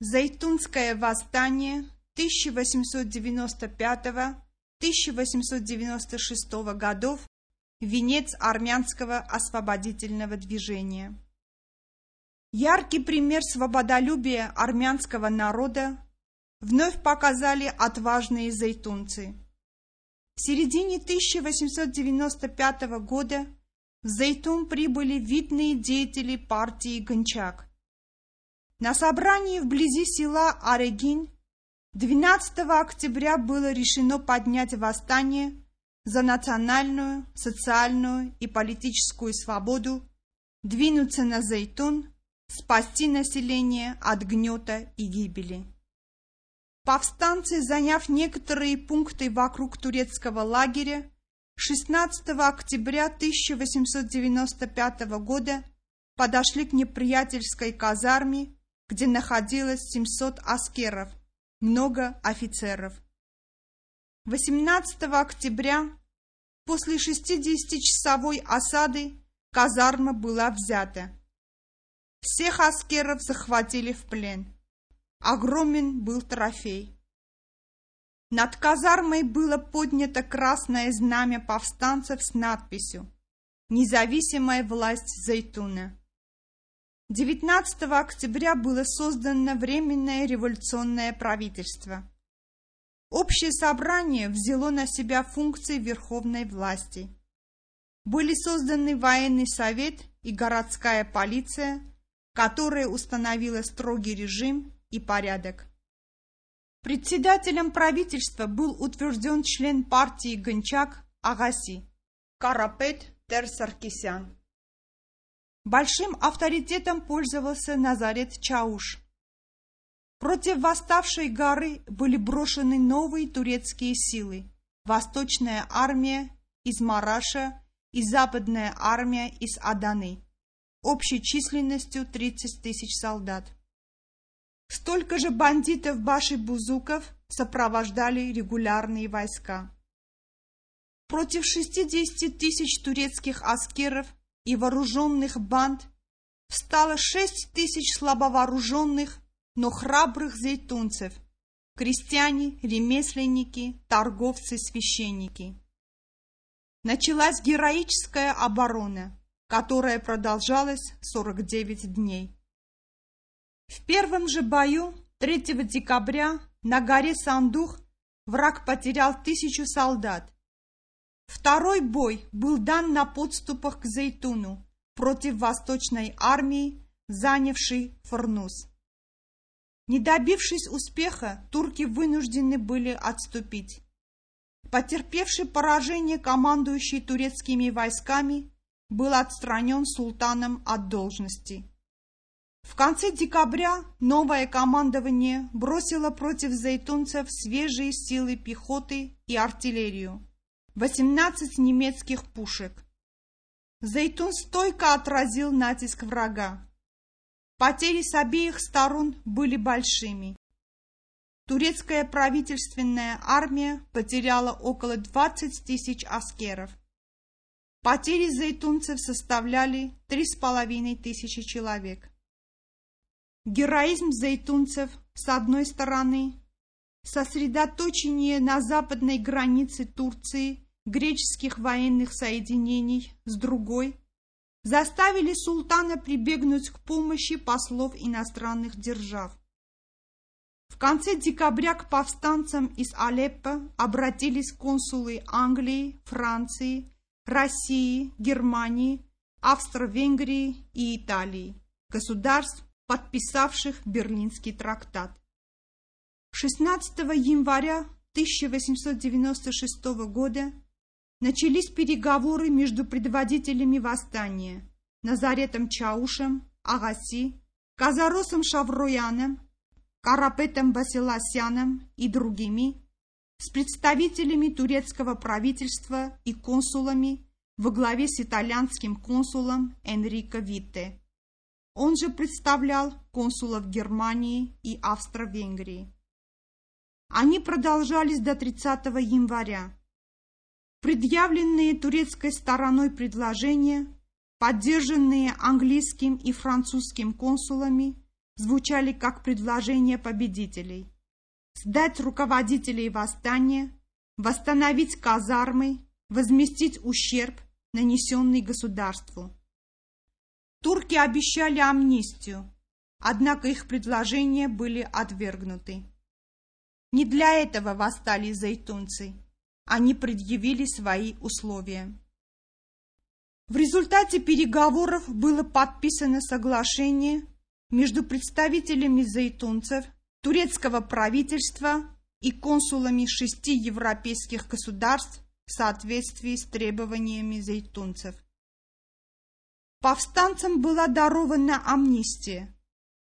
Зайтунское восстание 1895-1896 годов венец армянского освободительного движения. Яркий пример свободолюбия армянского народа вновь показали отважные зайтунцы. В середине 1895 года в Зайтун прибыли видные деятели партии Гончак. На собрании вблизи села Арегин 12 октября было решено поднять восстание за национальную, социальную и политическую свободу, двинуться на Зайтун, спасти население от гнета и гибели. Повстанцы, заняв некоторые пункты вокруг турецкого лагеря, 16 октября 1895 года подошли к неприятельской казарме, где находилось 700 аскеров, много офицеров. 18 октября, после 60-часовой осады, казарма была взята. Всех аскеров захватили в плен. Огромен был трофей. Над казармой было поднято красное знамя повстанцев с надписью «Независимая власть Зайтуна». 19 октября было создано Временное революционное правительство. Общее собрание взяло на себя функции верховной власти. Были созданы военный совет и городская полиция, которая установила строгий режим и порядок. Председателем правительства был утвержден член партии Гончак Агаси Карапет Терсаркисян. Большим авторитетом пользовался Назарет Чауш. Против восставшей горы были брошены новые турецкие силы, Восточная армия из Мараша и Западная армия из Аданы, общей численностью 30 тысяч солдат. Столько же бандитов Баши-Бузуков сопровождали регулярные войска. Против 60 тысяч турецких аскеров и вооруженных банд встало 6 тысяч слабовооруженных, но храбрых зейтунцев, крестьяне, ремесленники, торговцы, священники. Началась героическая оборона, которая продолжалась 49 дней. В первом же бою 3 декабря на горе Сандух враг потерял тысячу солдат. Второй бой был дан на подступах к Зейтуну против восточной армии, занявшей Форнус. Не добившись успеха, турки вынуждены были отступить. Потерпевший поражение командующий турецкими войсками был отстранен султаном от должности. В конце декабря новое командование бросило против зайтунцев свежие силы пехоты и артиллерию. 18 немецких пушек. Зайтун стойко отразил натиск врага. Потери с обеих сторон были большими. Турецкая правительственная армия потеряла около 20 тысяч аскеров. Потери зайтунцев составляли 3,5 тысячи человек. Героизм зайтунцев, с одной стороны, сосредоточение на западной границе Турции греческих военных соединений, с другой, заставили султана прибегнуть к помощи послов иностранных держав. В конце декабря к повстанцам из Алеппо обратились консулы Англии, Франции, России, Германии, Австро-Венгрии и Италии, государств, подписавших Берлинский трактат. 16 января 1896 года начались переговоры между предводителями восстания Назаретом Чаушем, Агаси, Казаросом Шаврояном, Карапетом Басиласяном и другими с представителями турецкого правительства и консулами во главе с итальянским консулом Энрико Витте. Он же представлял консулов Германии и Австро-Венгрии. Они продолжались до 30 января. Предъявленные турецкой стороной предложения, поддержанные английским и французским консулами, звучали как предложения победителей. Сдать руководителей восстания, восстановить казармы, возместить ущерб, нанесенный государству. Турки обещали амнистию, однако их предложения были отвергнуты. Не для этого восстали зайтунцы. Они предъявили свои условия. В результате переговоров было подписано соглашение между представителями зайтунцев, турецкого правительства и консулами шести европейских государств в соответствии с требованиями зайтунцев. Повстанцам была дарована амнистия.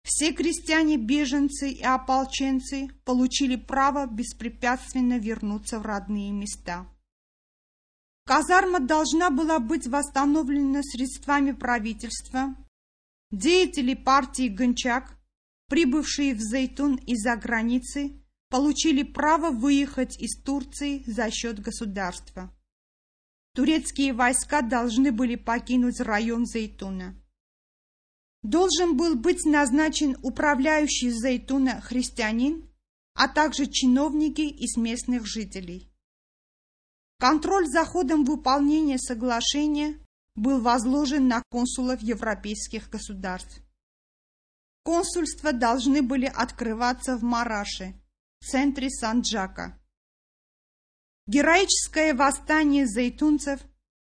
Все крестьяне-беженцы и ополченцы получили право беспрепятственно вернуться в родные места. Казарма должна была быть восстановлена средствами правительства. Деятели партии Гончак, прибывшие в Зайтун из-за границы, получили право выехать из Турции за счет государства. Турецкие войска должны были покинуть район Зайтуна. Должен был быть назначен управляющий Зайтуна христианин, а также чиновники из местных жителей. Контроль за ходом выполнения соглашения был возложен на консулов европейских государств. Консульства должны были открываться в Мараше, центре Санджака. Героическое восстание зайтунцев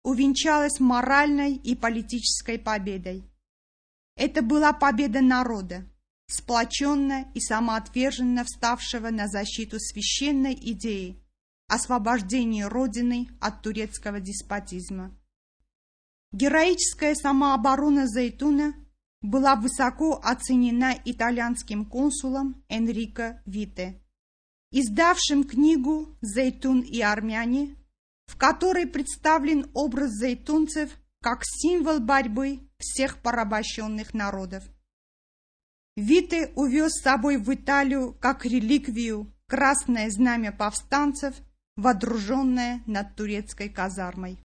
увенчалось моральной и политической победой. Это была победа народа, сплоченно и самоотверженно вставшего на защиту священной идеи освобождения Родины от турецкого деспотизма. Героическая самооборона Зайтуна была высоко оценена итальянским консулом Энрико Вите, издавшим книгу «Зайтун и армяне», в которой представлен образ зайтунцев как символ борьбы всех порабощенных народов. Вите увез с собой в Италию как реликвию красное знамя повстанцев – водруженная над турецкой казармой.